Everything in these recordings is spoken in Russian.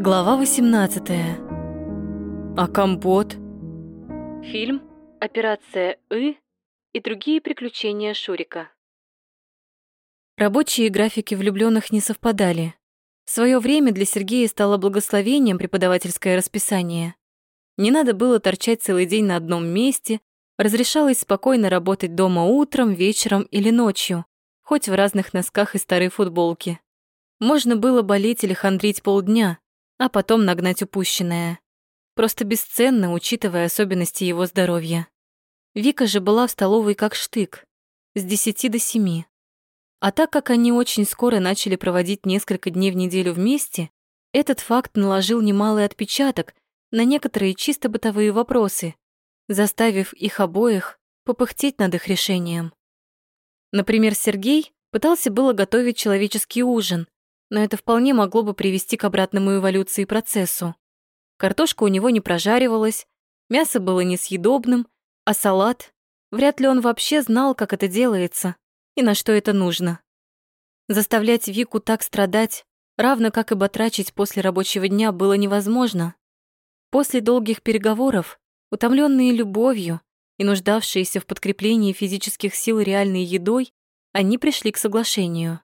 Глава 18. А компот? Фильм «Операция И» и другие приключения Шурика. Рабочие графики влюбленных не совпадали. В свое время для Сергея стало благословением преподавательское расписание. Не надо было торчать целый день на одном месте, разрешалось спокойно работать дома утром, вечером или ночью, хоть в разных носках и старой футболке. Можно было болеть или хандрить полдня, а потом нагнать упущенное. Просто бесценно, учитывая особенности его здоровья. Вика же была в столовой как штык, с десяти до семи. А так как они очень скоро начали проводить несколько дней в неделю вместе, этот факт наложил немалый отпечаток на некоторые чисто бытовые вопросы, заставив их обоих попыхтеть над их решением. Например, Сергей пытался было готовить человеческий ужин, но это вполне могло бы привести к обратному эволюции процессу. Картошка у него не прожаривалась, мясо было несъедобным, а салат... Вряд ли он вообще знал, как это делается и на что это нужно. Заставлять Вику так страдать, равно как и батрачить после рабочего дня, было невозможно. После долгих переговоров, утомленные любовью и нуждавшиеся в подкреплении физических сил реальной едой, они пришли к соглашению.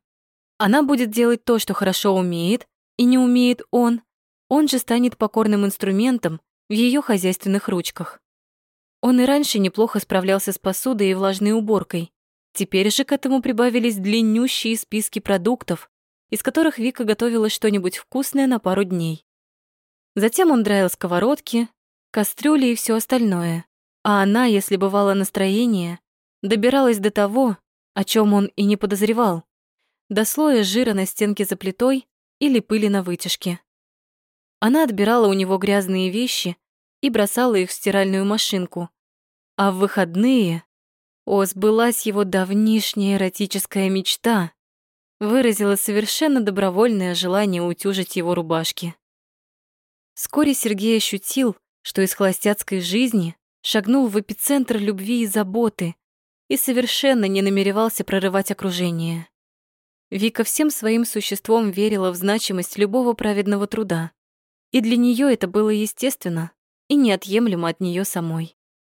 Она будет делать то, что хорошо умеет, и не умеет он. Он же станет покорным инструментом в ее хозяйственных ручках. Он и раньше неплохо справлялся с посудой и влажной уборкой. Теперь же к этому прибавились длиннющие списки продуктов, из которых Вика готовила что-нибудь вкусное на пару дней. Затем он драил сковородки, кастрюли и все остальное. А она, если бывало настроение, добиралась до того, о чем он и не подозревал до слоя жира на стенке за плитой или пыли на вытяжке. Она отбирала у него грязные вещи и бросала их в стиральную машинку. А в выходные, о, сбылась его давнишняя эротическая мечта, выразила совершенно добровольное желание утюжить его рубашки. Вскоре Сергей ощутил, что из холостяцкой жизни шагнул в эпицентр любви и заботы и совершенно не намеревался прорывать окружение. Вика всем своим существом верила в значимость любого праведного труда. И для нее это было естественно и неотъемлемо от нее самой.